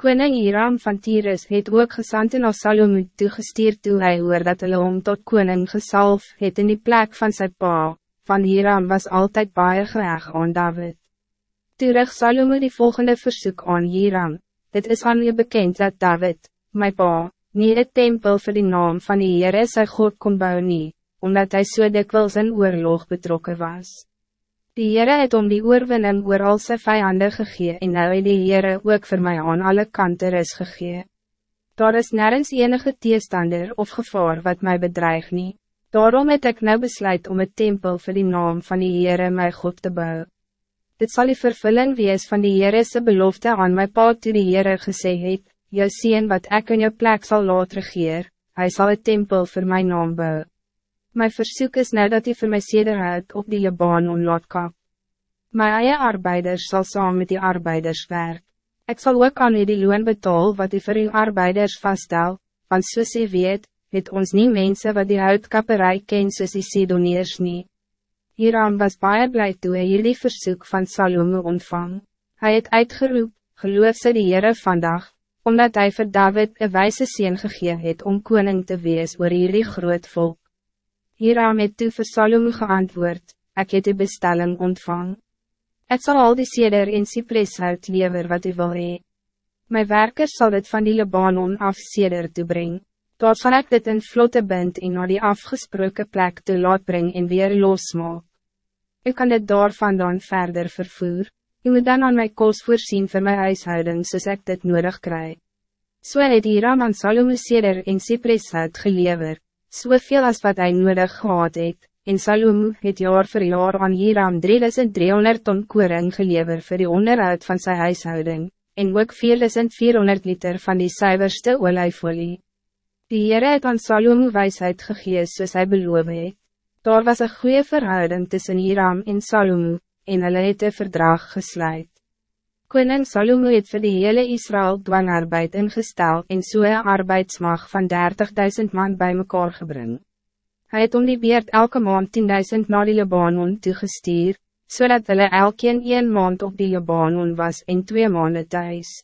Koning Hiram van Tyrus het ook gesante na Salome toegestuur toe hy hoor dat hulle om tot koning gesalf het in die plek van zijn pa, van Hiram was altijd baie geheig aan David. Toe rig Salome die volgende verzoek aan Hiram, dit is aan je bekend dat David, my pa, nie een tempel voor die naam van die Heere sy God kon bouwen nie, omdat hij so dikwijls in oorlog betrokken was. Die Heere het om die oorwinning oor al sy vijanden gegee en nou het die Heere ook voor mij aan alle kanten is gegee. Daar is nergens enige teestander of gevaar wat mij bedreig nie. Daarom het ik nou besluit om het tempel voor die naam van die Heere my God te bouwen. Dit zal die vervulling wees van die Heerese belofte aan my pa toe die Heere gesê het, jou sien wat ik in jou plek zal laat regeer, hy sal het tempel voor mijn naam bouwen. Mijn verzoek is nou dat hij voor mij sederheid op die Libanon laat kap. My eie arbeiders zal samen met die arbeiders werk. Ik zal ook aan u die loon betaal wat u voor uw arbeiders vaststel, want soos u weet, het ons niet mensen wat die houtkapperij ken soos die Sidoniers nie. Hieram was baie blij toe hy hierdie verzoek van Salome ontvang. Hij het uitgeroep, geloof sy die Heere vandag, omdat hij voor David een wijze sien gegee het om koning te wees oor hierdie groot volk. Hieram het toe vir Salome geantwoord, ek het die bestelling ontvang. Ik zal al die seder in Cyprus uit lever wat u wil hee. My werkers zal dit van die Libanon af seder toe bring. Daar sal ek dit in vlotte bind en na die afgesproken plek te laat bring en weer losmaak. Ik kan dit daar vandaan verder vervoer. U moet dan aan my kos voorzien voor my huishouding soos ek dit nodig krijg. So het Hiram aan Salome seder in Cyprus uit gelever, soveel as wat hij nodig gehad het, en Salome het jaar voor jaar aan Hiram 3300 ton koring gelever voor die onderhoud van zijn huishouding, en ook 4400 liter van die suiverste olijfolie. Die Heere het aan Salome wijsheid gegees soos hy beloof het. Daar was een goede verhouding tussen Hiram en Salome, en hulle het een verdrag gesluit. Koning Salomo het vir die hele Israël dwangarbeid ingestel en so een arbeidsmag van 30.000 man bij mekaar gebring. Hij het om die beurt elke maand 10.000 naar die Libanon toegestuur, so hulle elkeen een maand op die Libanon was en twee maanden thuis.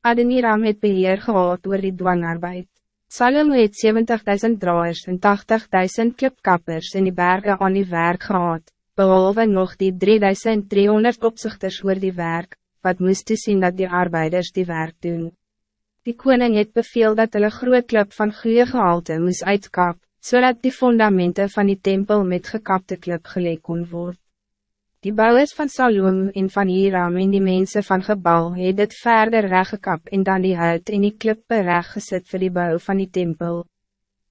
Adeniram het beheer gehad oor die dwangarbeid. Salomo het 70.000 draaiers en 80.000 klipkappers in die bergen aan die werk gehad, behalve nog die 3.300 opzichters oor die werk, wat moest te zien dat die arbeiders die werk doen. Die koning het beveel dat hulle groot klip van goede gehalte moest uitkap, zodat die fundamenten van die tempel met gekapte klip gelijk kon worden. Die bouwers van Salom en van Hiram en die mensen van gebouw het dit verder reggekap en dan die hout en die klippe reggezet voor die bouw van die tempel.